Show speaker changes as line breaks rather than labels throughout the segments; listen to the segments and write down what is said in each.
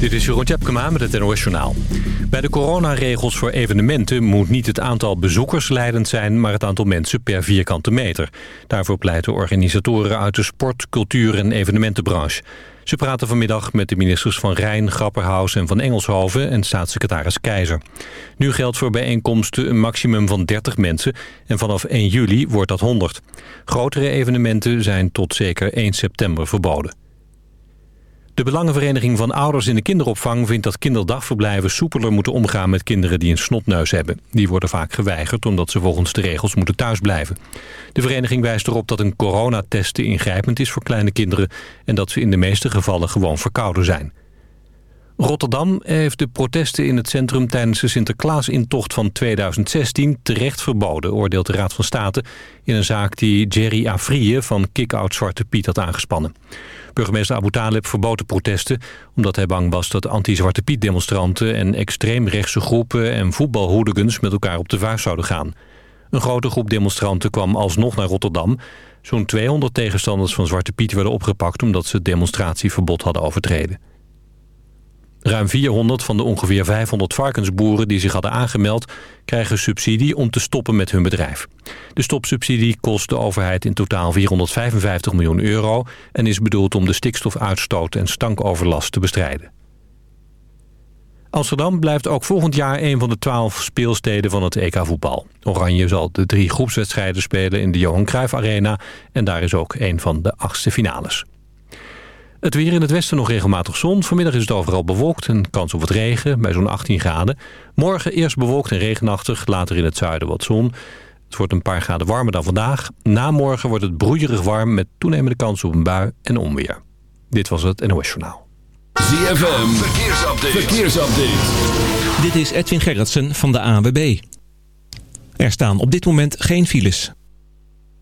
Dit is Jeroen Tjepkema met het NOS Journaal. Bij de coronaregels voor evenementen moet niet het aantal bezoekers leidend zijn... maar het aantal mensen per vierkante meter. Daarvoor pleiten organisatoren uit de sport, cultuur en evenementenbranche. Ze praten vanmiddag met de ministers van Rijn, Grapperhaus en van Engelshoven... en staatssecretaris Keizer. Nu geldt voor bijeenkomsten een maximum van 30 mensen... en vanaf 1 juli wordt dat 100. Grotere evenementen zijn tot zeker 1 september verboden. De Belangenvereniging van Ouders in de Kinderopvang vindt dat kinderdagverblijven soepeler moeten omgaan met kinderen die een snotneus hebben. Die worden vaak geweigerd omdat ze volgens de regels moeten thuisblijven. De vereniging wijst erop dat een coronatest te ingrijpend is voor kleine kinderen en dat ze in de meeste gevallen gewoon verkouden zijn. Rotterdam heeft de protesten in het centrum tijdens de Sinterklaasintocht van 2016 terecht verboden, oordeelt de Raad van State in een zaak die Jerry Afrije van Kick-Out Zwarte Piet had aangespannen. Burgemeester Abu Talib verbood de protesten omdat hij bang was dat anti-Zwarte Piet demonstranten en extreemrechtse groepen en voetbalhooligans met elkaar op de vuist zouden gaan. Een grote groep demonstranten kwam alsnog naar Rotterdam. Zo'n 200 tegenstanders van Zwarte Piet werden opgepakt omdat ze het demonstratieverbod hadden overtreden. Ruim 400 van de ongeveer 500 varkensboeren die zich hadden aangemeld... krijgen subsidie om te stoppen met hun bedrijf. De stopsubsidie kost de overheid in totaal 455 miljoen euro... en is bedoeld om de stikstofuitstoot en stankoverlast te bestrijden. Amsterdam blijft ook volgend jaar een van de twaalf speelsteden van het EK voetbal. Oranje zal de drie groepswedstrijden spelen in de Johan Cruijff Arena... en daar is ook een van de achtste finales. Het weer in het westen nog regelmatig zon. Vanmiddag is het overal bewolkt en kans op wat regen bij zo'n 18 graden. Morgen eerst bewolkt en regenachtig, later in het zuiden wat zon. Het wordt een paar graden warmer dan vandaag. Na morgen wordt het broeierig warm met toenemende kans op een bui en onweer. Dit was het NOS Journaal.
ZFM, verkeersupdate. verkeersupdate.
Dit is Edwin Gerritsen van de ANWB. Er staan op dit moment geen files.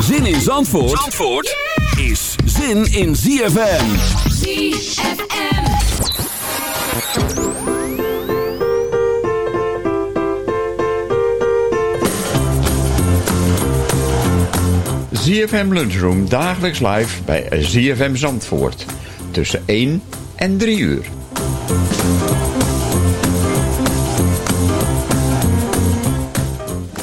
Zin in Zandvoort, Zandvoort is zin in ZFM.
ZFM.
ZFM Lunchroom dagelijks live bij ZFM Zandvoort. Tussen 1 en 3 uur.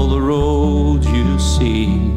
all the roads you see.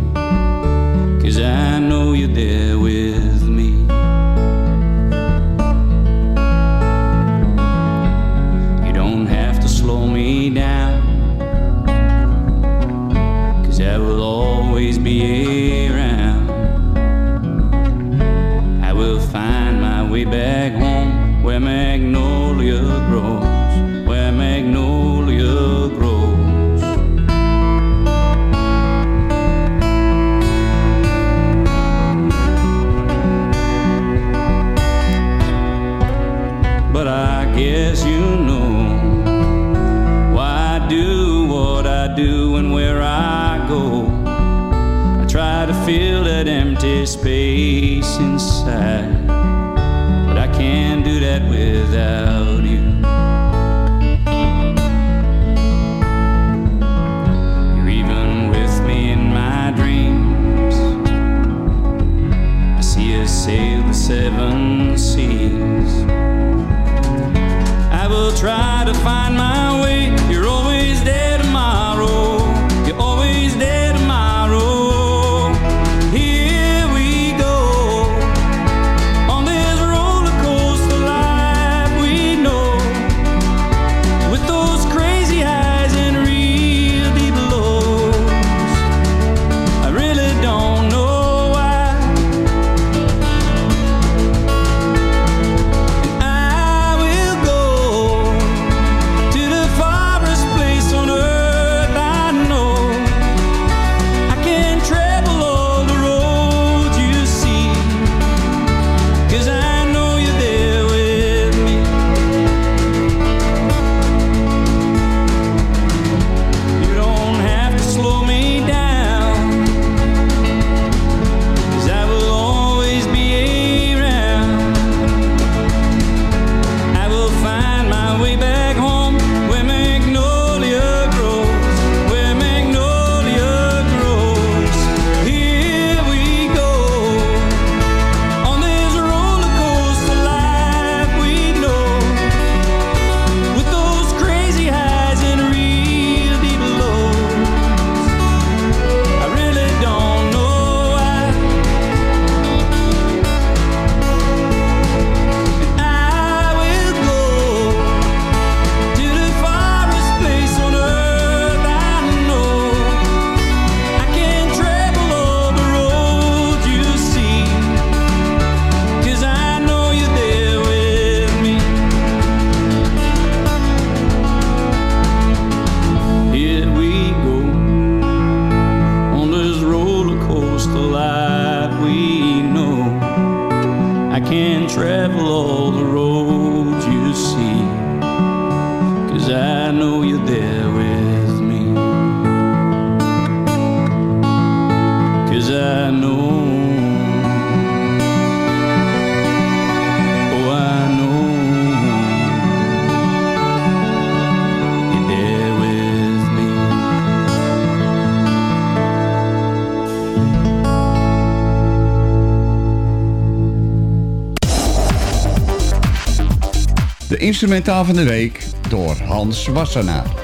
instrumentaal van de week door Hans Wassenaar.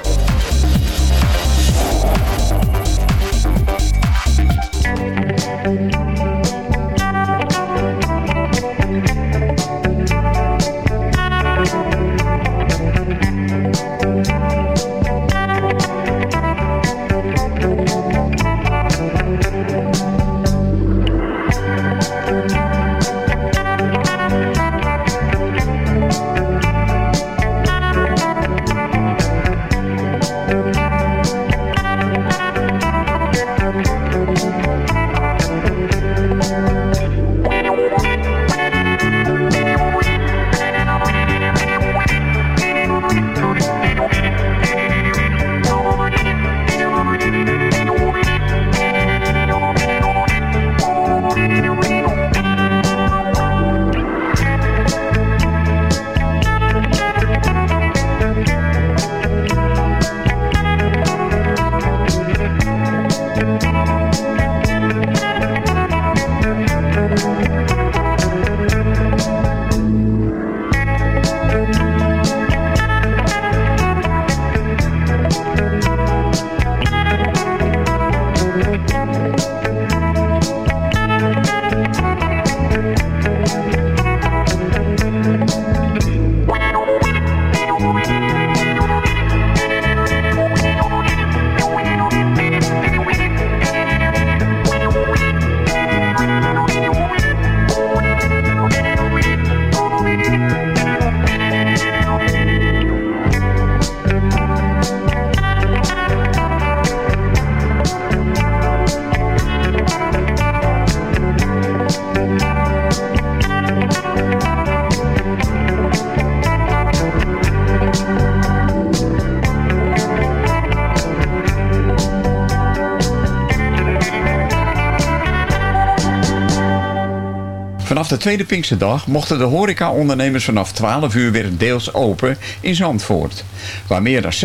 Tweede Pinksterdag mochten de horecaondernemers vanaf 12 uur weer deels open in Zandvoort. Waar meer dan 60%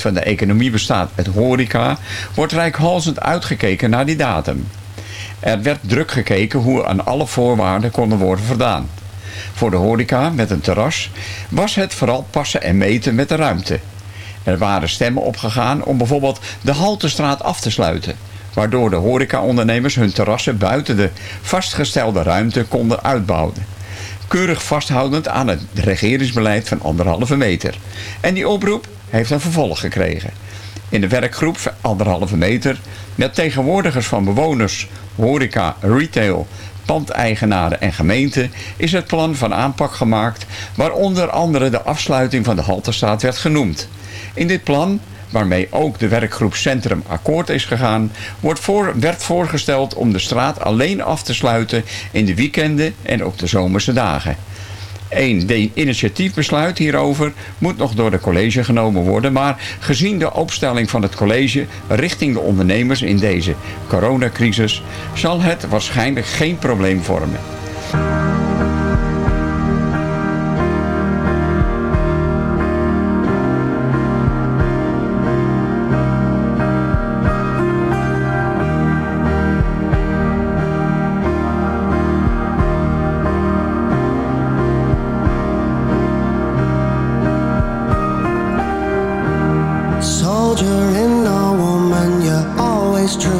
van de economie bestaat uit horeca, wordt rijkhalsend uitgekeken naar die datum. Er werd druk gekeken hoe aan alle voorwaarden konden worden voldaan. Voor de horeca met een terras was het vooral passen en meten met de ruimte. Er waren stemmen opgegaan om bijvoorbeeld de Haltestraat af te sluiten waardoor de horecaondernemers hun terrassen buiten de vastgestelde ruimte konden uitbouwen. Keurig vasthoudend aan het regeringsbeleid van anderhalve meter. En die oproep heeft een vervolg gekregen. In de werkgroep anderhalve meter met tegenwoordigers van bewoners, horeca, retail, pandeigenaren en gemeenten is het plan van aanpak gemaakt waar onder andere de afsluiting van de Halterstraat werd genoemd. In dit plan waarmee ook de werkgroep Centrum akkoord is gegaan, wordt voor, werd voorgesteld om de straat alleen af te sluiten in de weekenden en op de zomerse dagen. Een initiatiefbesluit hierover moet nog door de college genomen worden, maar gezien de opstelling van het college richting de ondernemers in deze coronacrisis zal het waarschijnlijk geen probleem vormen.
Always true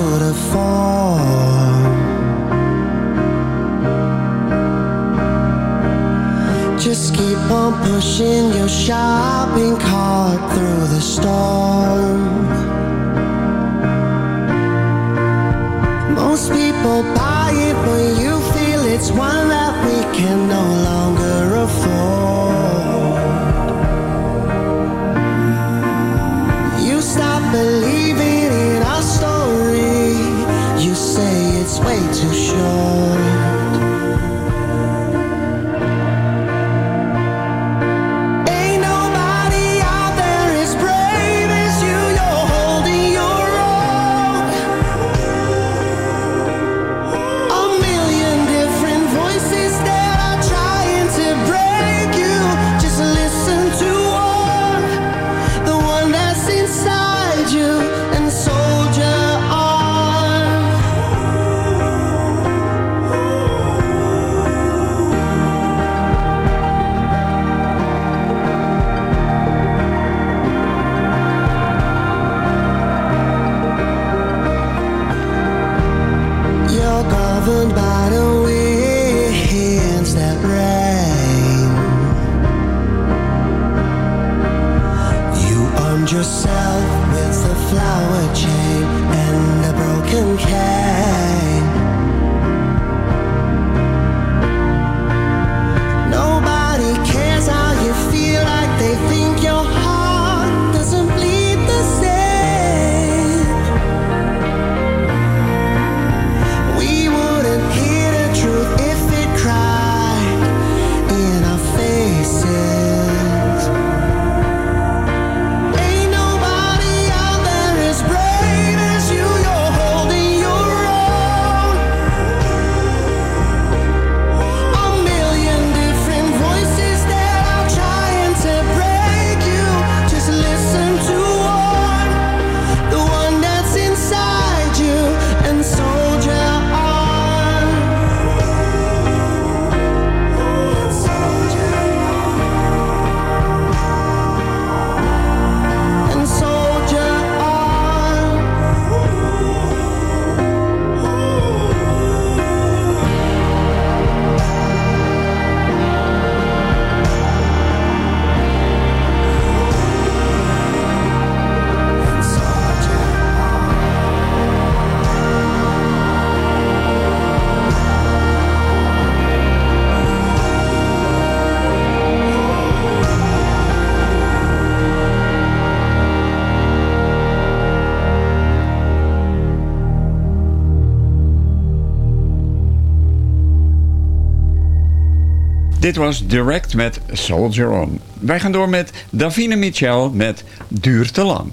was Direct met Soldier On. Wij gaan door met Davine Michel met Duur te lang.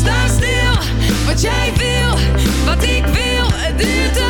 Sta stil, wat jij wil, wat ik wil Het duurt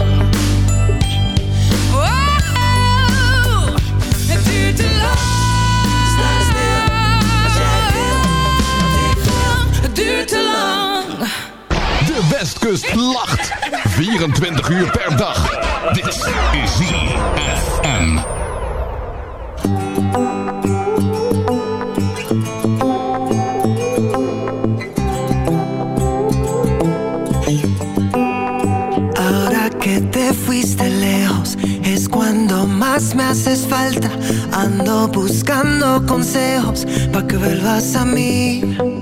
Westkust lacht. 24 uur per dag. Dit is ZFM.
Ahora que te fuiste lejos es cuando más me haces falta. Ando buscando consejos pa' que vuelvas a mí.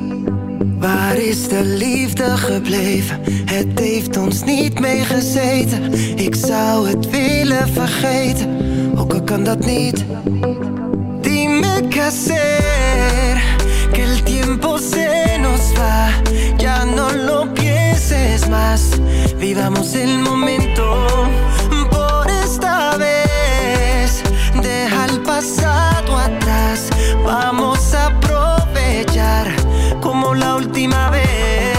Waar is de liefde gebleven? Het heeft ons niet meegezeten. Ik zou het willen vergeten, ook al kan dat niet. Dime qué hacer, que el tiempo se nos va. Ya no lo pienses más, vivamos el momento. Por esta vez, deja el pasado atrás. Vamos a aprovechar como la última vez.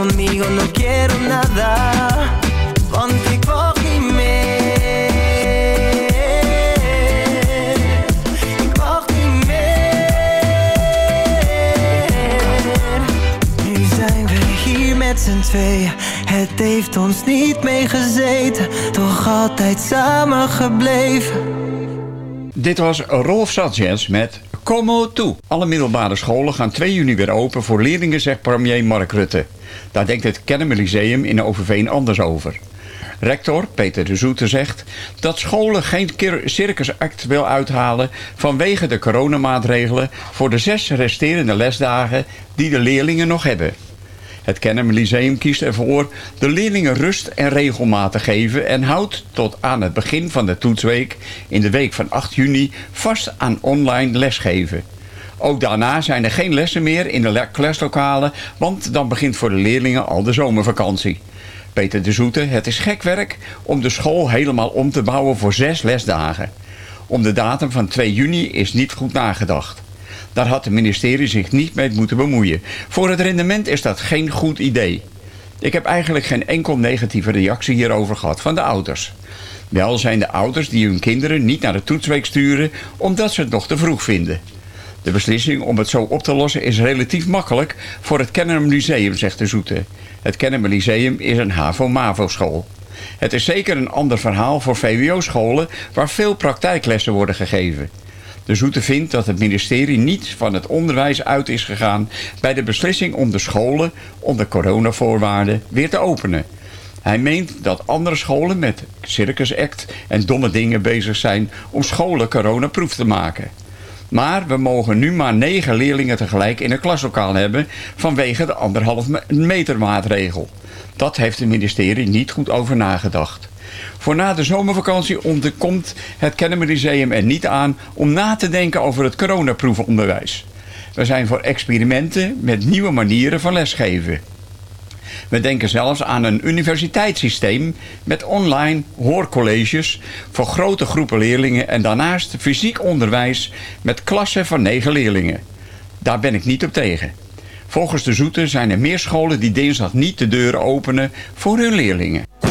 conmigo no quiero nada. z'n tweeën. Het heeft ons niet meegezeten, toch altijd samen gebleven.
Dit was Rolf Sanchez met Como Toe. Alle middelbare scholen gaan 2 juni weer open voor leerlingen, zegt premier Mark Rutte. Daar denkt het Kennemer Lyceum in Overveen anders over. Rector Peter de Zoete zegt dat scholen geen circusact wil uithalen vanwege de coronamaatregelen voor de zes resterende lesdagen die de leerlingen nog hebben. Het Kennemer Lyceum kiest ervoor de leerlingen rust en regelmaat te geven en houdt tot aan het begin van de toetsweek in de week van 8 juni vast aan online lesgeven. Ook daarna zijn er geen lessen meer in de le- klaslokalen, want dan begint voor de leerlingen al de zomervakantie. Peter de Zoete, het is gek werk om de school helemaal om te bouwen voor zes lesdagen. Om de datum van 2 juni is niet goed nagedacht. Daar had het ministerie zich niet mee moeten bemoeien. Voor het rendement is dat geen goed idee. Ik heb eigenlijk geen enkel negatieve reactie hierover gehad van de ouders. Wel zijn de ouders die hun kinderen niet naar de toetsweek sturen omdat ze het nog te vroeg vinden. De beslissing om het zo op te lossen is relatief makkelijk voor het Kennemer Lyceum, zegt de Zoete. Het Kennemer Lyceum is een HAVO-MAVO-school. Het is zeker een ander verhaal voor VWO-scholen waar veel praktijklessen worden gegeven. De Zoete vindt dat het ministerie niet van het onderwijs uit is gegaan bij de beslissing om de scholen onder coronavoorwaarden weer te openen. Hij meent dat andere scholen met Circus Act en domme dingen bezig zijn om scholen coronaproof te maken. Maar we mogen nu maar negen leerlingen tegelijk in een klaslokaal hebben vanwege de anderhalf me- meter maatregel. Dat heeft het ministerie niet goed over nagedacht. Voor na de zomervakantie ontkomt het Kennemer Lyceum er niet aan om na te denken over het coronaproefonderwijs. We zijn voor experimenten met nieuwe manieren van lesgeven. We denken zelfs aan een universiteitssysteem met online hoorcolleges voor grote groepen leerlingen en daarnaast fysiek onderwijs met klassen van negen leerlingen. Daar ben ik niet op tegen. Volgens de Zoete zijn er meer scholen die dinsdag niet de deuren openen voor hun leerlingen.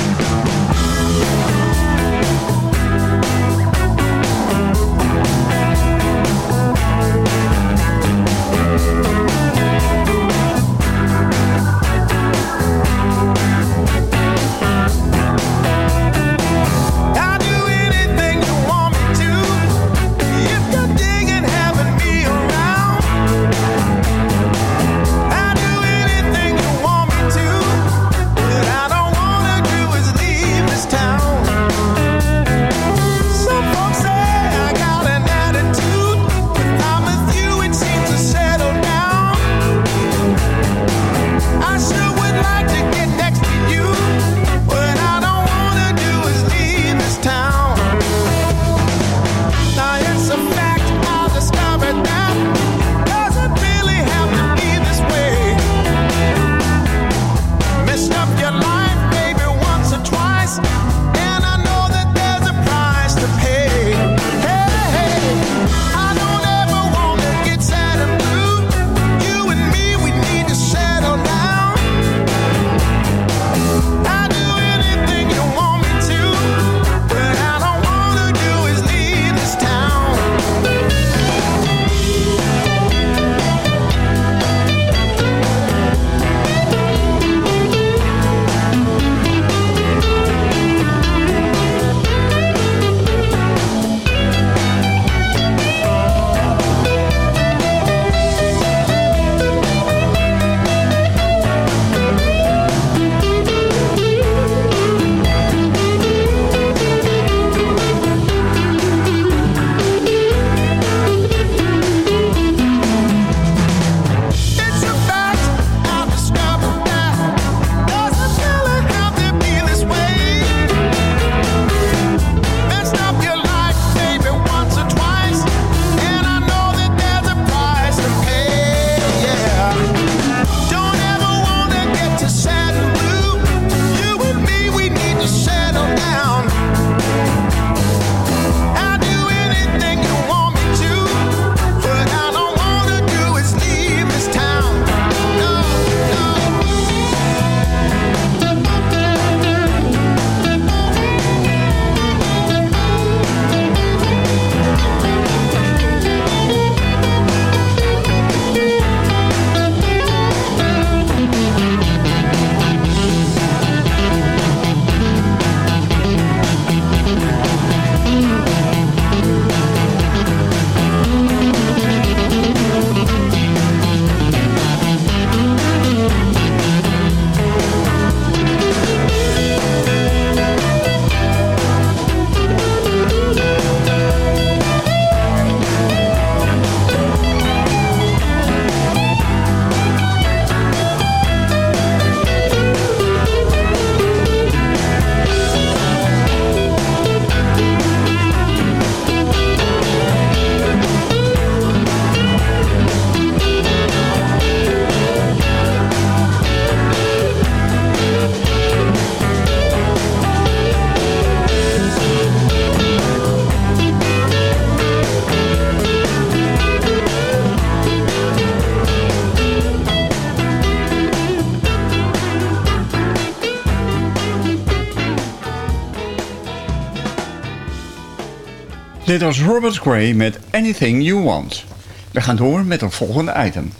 Dit was Robert Gray met Anything You Want. We gaan door met het volgende item.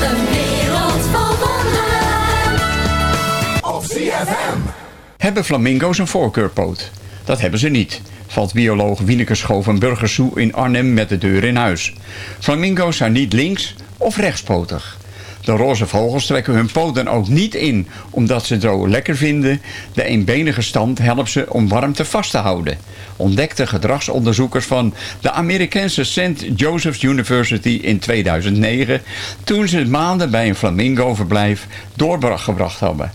Een wereld van.
Op.
Hebben flamingo's een voorkeurpoot? Dat hebben ze niet, valt bioloog Wieneke Schoof van Burgersoe in Arnhem met de deur in huis. Flamingo's zijn niet links of rechtspotig. De roze vogels trekken hun poten ook niet in, omdat ze het zo lekker vinden. De eenbenige stand helpt ze om warmte vast te houden. Ontdekten gedragsonderzoekers van de Amerikaanse St. Joseph's University in 2009... toen ze maanden bij een flamingo-verblijf doorgebracht hebben.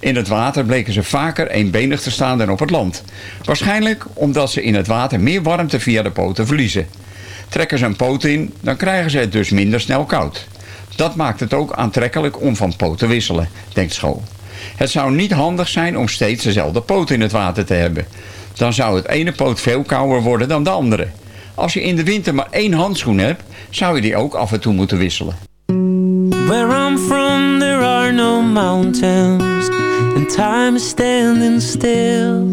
In het water bleken ze vaker eenbenig te staan dan op het land. Waarschijnlijk omdat ze in het water meer warmte via de poten verliezen. Trekken ze een poot in, dan krijgen ze het dus minder snel koud. Dat maakt het ook aantrekkelijk om van poot te wisselen, denkt School. Het zou niet handig zijn om steeds dezelfde poot in het water te hebben. Dan zou het ene poot veel kouder worden dan de andere. Als je in de winter maar één handschoen hebt, zou je die ook af en toe moeten wisselen.
Where I'm from, there are no mountains, and time is standing still.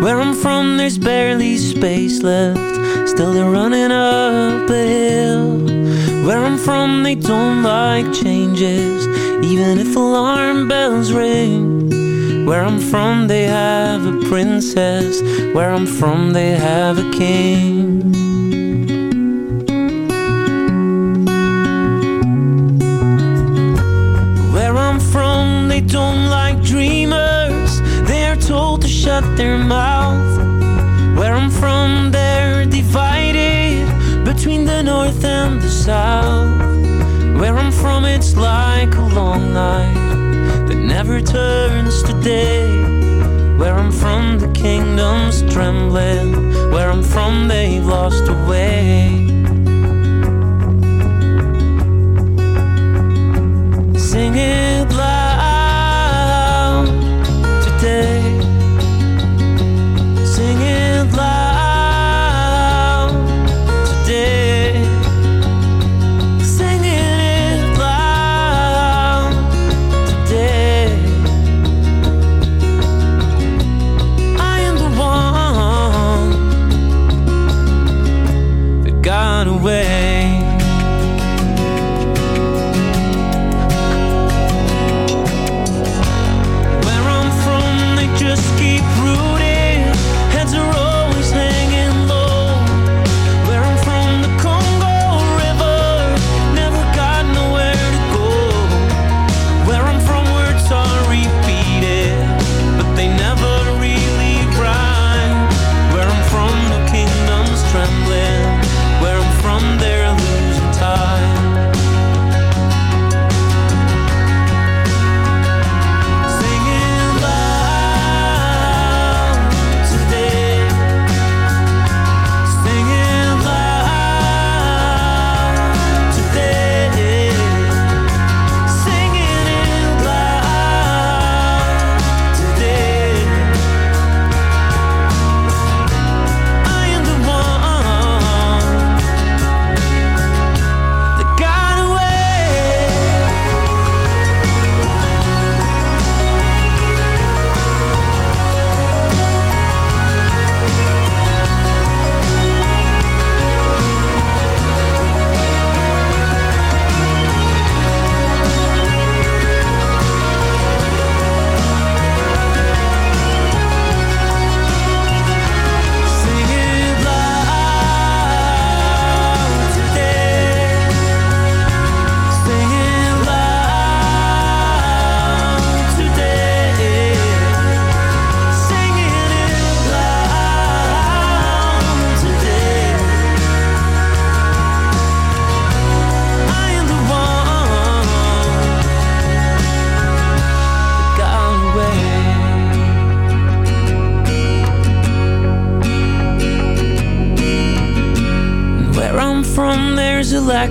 Where I'm from, there's barely space left, still they're running up hill. Where I'm from, they don't like changes, even if alarm bells ring. Where I'm from, they have a princess, where I'm from, they have a king. Where I'm from, they don't like dreamers. They're told to shut their mouth. Where I'm from, they're divided between the north and the south. Where I'm from, it's like a long night that never turns to day. Where I'm from, the kingdom's trembling. Where I'm from, they've lost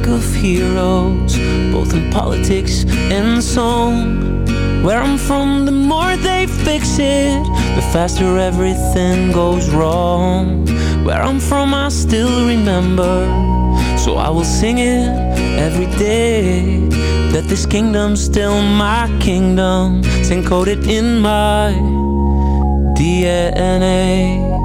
of heroes, both in politics and song. Where I'm from, the more they fix it, the faster everything goes wrong. Where I'm from, I still remember, so I will sing it every day. That this kingdom's still my kingdom, it's encoded in my DNA.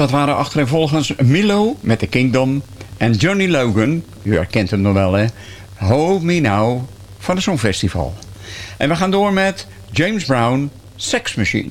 Dat waren achtereenvolgens Milo met The Kingdom en Johnny Logan, u herkent hem nog wel hè, Hold Me Now van het Songfestival. En we gaan door met James Brown, Sex Machine.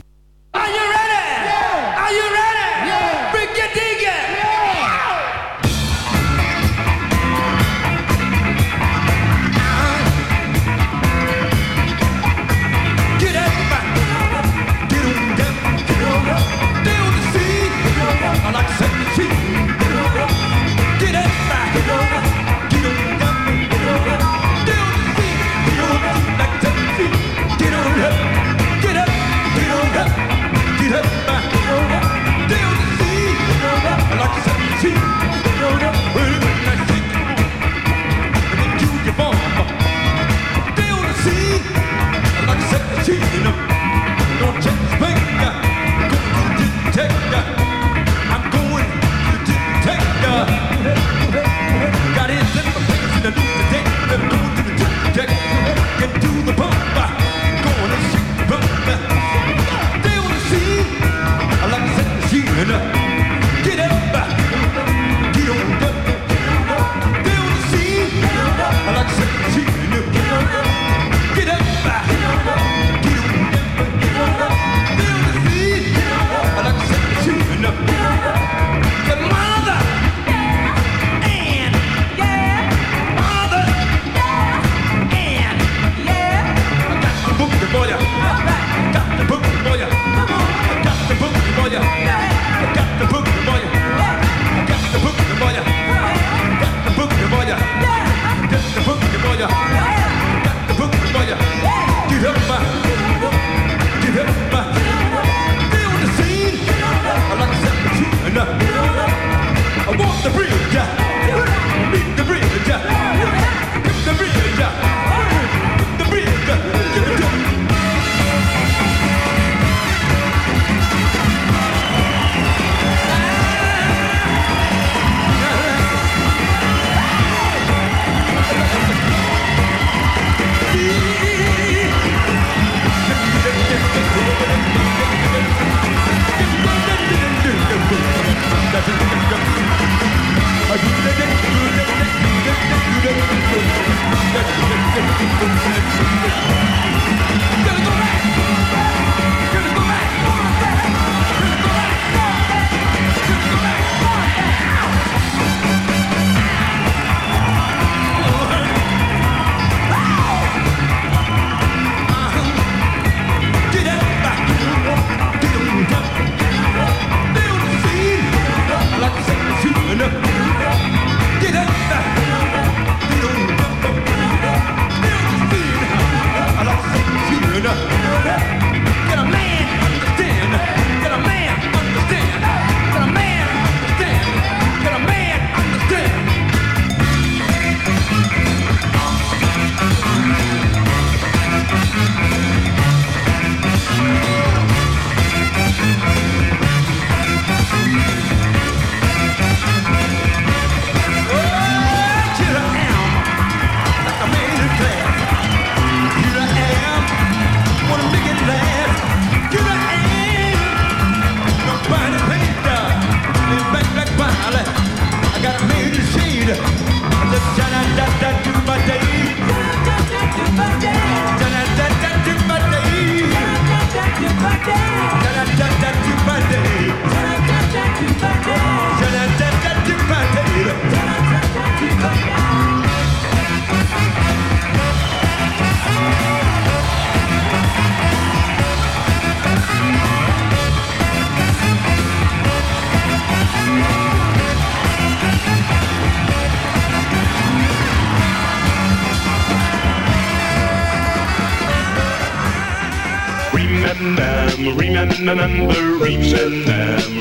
Remember, remember,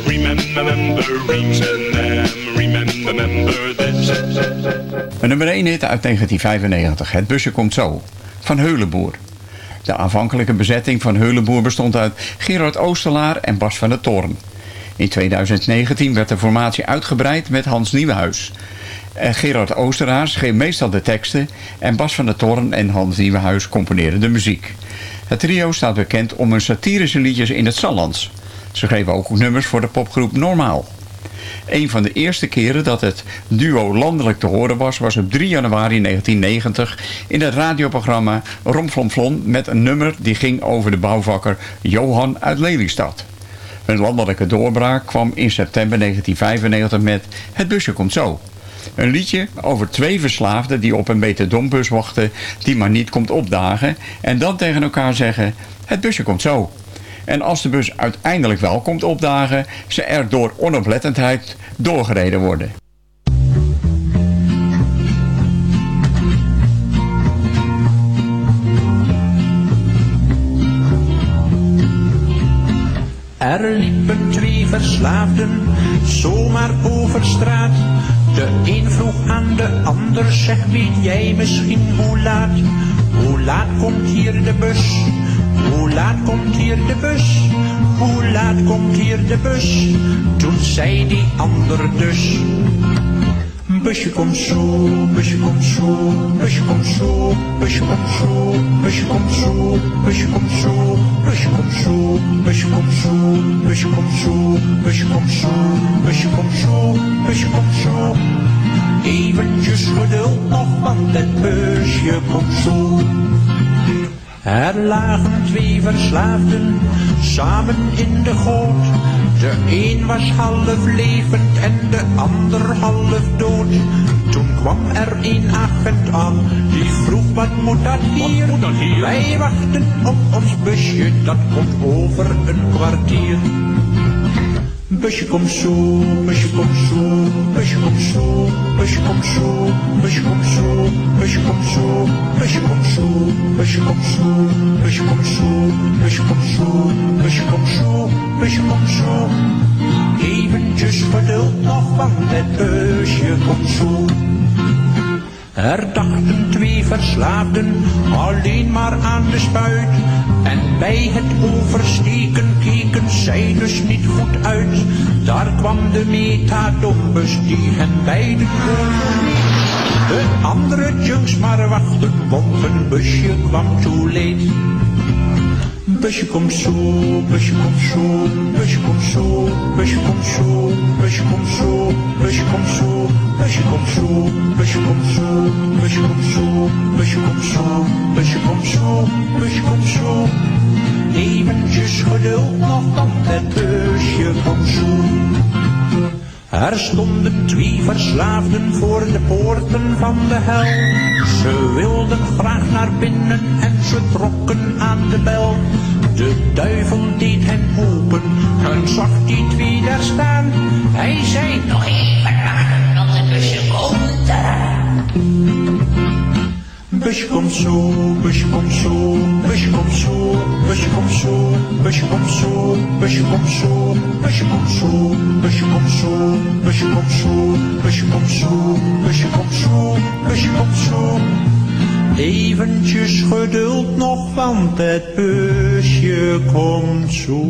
remember, remember, remember
nummer 1 hit uit 1995. Het busje komt zo. Van Heulenboer. De aanvankelijke bezetting van Heulenboer bestond uit Gerard Oosterlaar en Bas van der Toorn. In 2019 werd de formatie uitgebreid met Hans Nieuwenhuis. En Gerard Oosteraar schreef meestal de teksten en Bas van der Toorn en Hans Nieuwenhuis componeerden de muziek. Het trio staat bekend om hun satirische liedjes in het Sallands. Ze schreven ook nummers voor de popgroep Normaal. Een van de eerste keren dat het duo landelijk te horen was... was op 3 januari 1990 in het radioprogramma Romflomflon... met een nummer die ging over de bouwvakker Johan uit Lelystad. Hun landelijke doorbraak kwam in september 1995 met Het busje komt zo. Een liedje over twee verslaafden die op een meterdombus wachten... die maar niet komt opdagen... en dan tegen elkaar zeggen... Het busje komt zo. En als de bus uiteindelijk wel komt opdagen... ze er door onoplettendheid doorgereden worden.
Er liepen twee verslaafden zomaar over straat. De een vroeg aan de ander, zeg weet jij misschien hoe laat? Hoe laat komt hier de bus? Hoe laat komt hier de bus? Hoe laat komt hier de bus? Toen zei die ander dus. Busje komt zo, busje komt zo, busje komt zo, busje komt zo, busje komt zo, busje komt zo, busje komt zo, busje komt zo, busje komt zo, busje komt zo, busje komt zo, busje komt zo. Eventjes geduld nog, want het busje komt zo. Er lagen twee verslaafden samen in de goot. De een was half levend en de ander half dood. Toen kwam er een agent aan, die vroeg wat moet dat hier? Wij wachten op ons busje, dat komt over een kwartier. Busje komt zo, busje komt zo, busje komt zo, busje komt zo, busje komt zo, busje komt zo, busje komt zo, busje komt zo, busje komt zo, busje komt zo, busje komt zo, busje komt zo. Eventjes geduld nog, want het. Er dachten twee verslaafden alleen maar aan de spuit. En bij het oversteken keken zij dus niet goed uit. Daar kwam de metadombus die hen beiden overleed. De andere junks maar wachten, want een busje kwam too late. Eventjes geduld nog, want het busje komt zo. Er stonden twee verslaafden voor de poorten van de hel. Ze wilden graag naar binnen en ze trokken aan de bel. De duivel deed hen open en zag die twee daar staan. Hij zei nog even wachten tot komt busje komt zo, busje komt zo, busje komt zo, busje komt zo, busje komt zo, busje komt zo, busje komt zo, busje komt zo, busje komt zo, busje komt zo. Eventjes geduld nog, want het busje komt zo.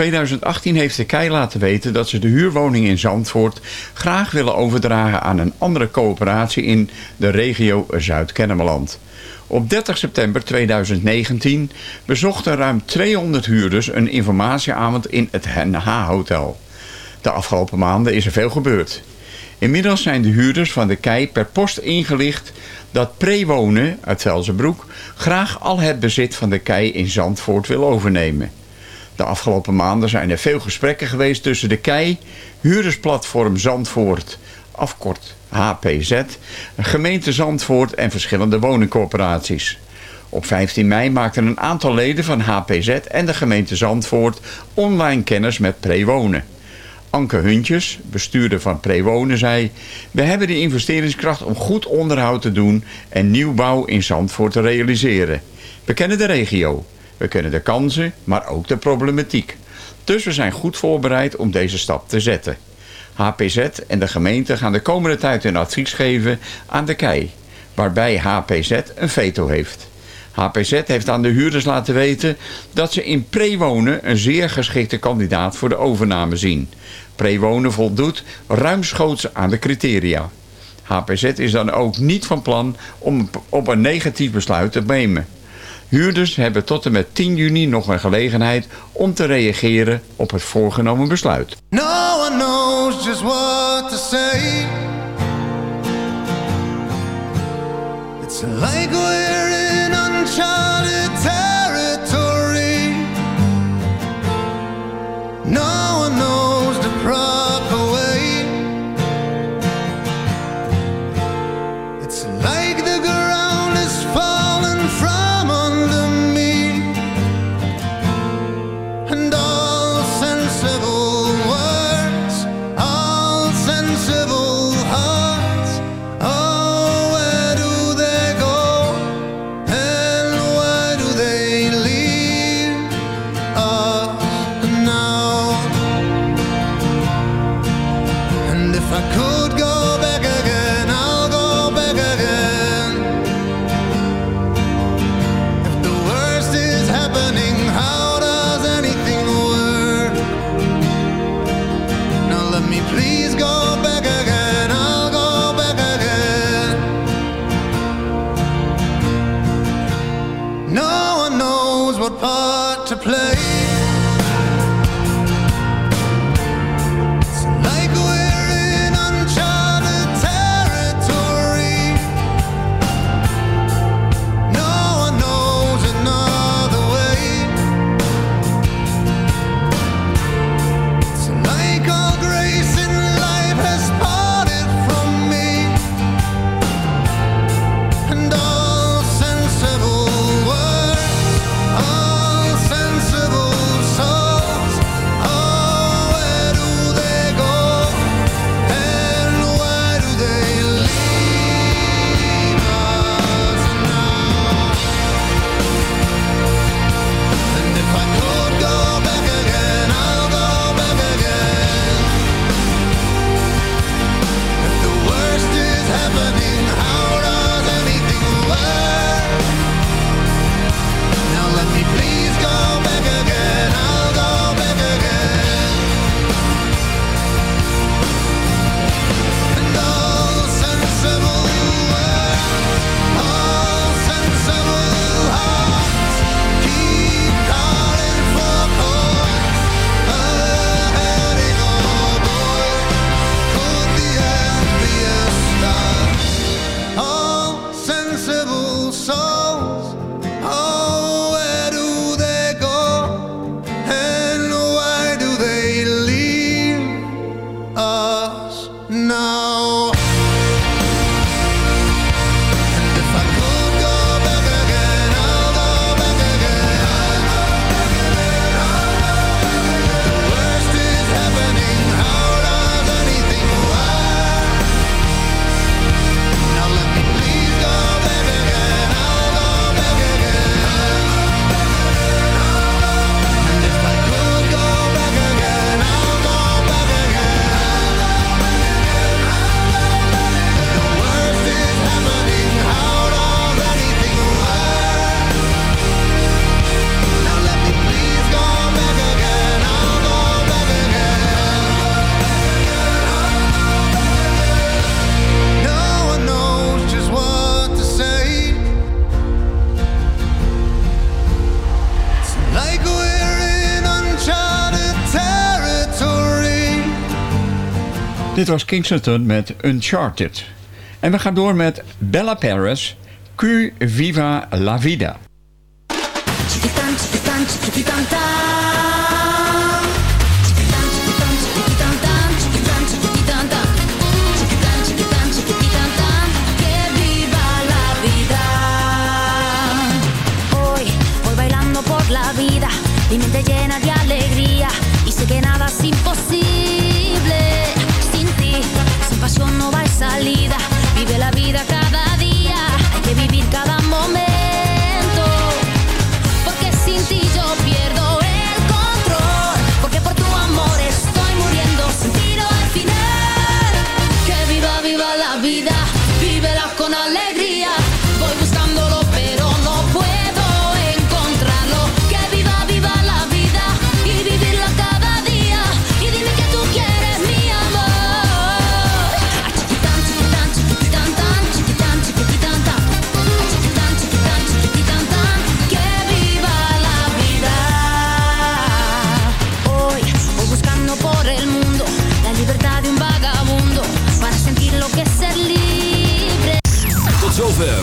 2018 heeft de KEI laten weten dat ze de huurwoning in Zandvoort graag willen overdragen aan een andere coöperatie in de regio Zuid-Kennemerland. Op 30 september 2019 bezochten ruim 200 huurders een informatieavond in het NH-hotel. De afgelopen maanden is er veel gebeurd. Inmiddels zijn de huurders van de KEI per post ingelicht dat Prewonen uit Velzenbroek graag al het bezit van de KEI in Zandvoort wil overnemen. De afgelopen maanden zijn er veel gesprekken geweest tussen de KEI, huurdersplatform Zandvoort, afkort HPZ, gemeente Zandvoort en verschillende woningcorporaties. Op 15 mei maakten een aantal leden van HPZ en de gemeente Zandvoort online kennis met Prewonen. Anke Huntjes, bestuurder van Prewonen, zei... We hebben de investeringskracht om goed onderhoud te doen... en nieuwbouw in Zandvoort te realiseren. We kennen de regio. We kennen de kansen, maar ook de problematiek. Dus we zijn goed voorbereid om deze stap te zetten. HPZ en de gemeente gaan de komende tijd een advies geven aan de KEI... waarbij HPZ een veto heeft. HPZ heeft aan de huurders laten weten dat ze in prewonen een zeer geschikte kandidaat voor de overname zien. Prewonen voldoet ruimschoots aan de criteria. HPZ is dan ook niet van plan om op een negatief besluit te nemen. Huurders hebben tot en met 10 juni nog een gelegenheid om te reageren op het voorgenomen besluit.
No one knows just what to say. It's like we're in uncharted territory. No one knows
Dit was Kingston met Uncharted. En we gaan door met Bella Paris, Q Viva La Vida.
Mi mente llena de pasión no va a salida. Vive la vida cada